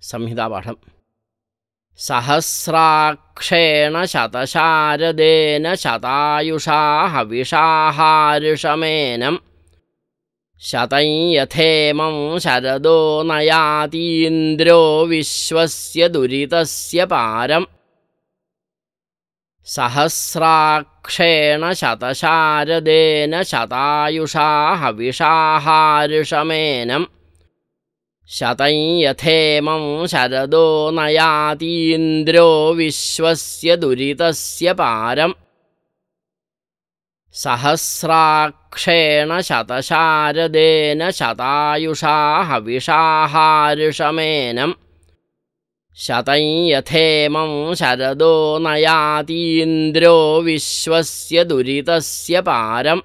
संहितापाठम्। सहस्राक्षेण शतशारदेन शतायुषा हविषाहार्षमेनं शतं यथेमं शरदो नयातीन्द्रो विश्वस्य दुरितस्य पारम्। सहस्राक्षेण शतशारदेन शतायुषा हविषाहार्षमेनं शतं यथेमं शरदो नयातीन्द्रो विश्वस्य दुरितस्य पारम्। सहस्राक्षेण शतशारदेन शतायुषा हविषाहार्षमेनं शतं यथेमं शरदो नयातीन्द्रो विश्वस्य दुरितस्य पारम्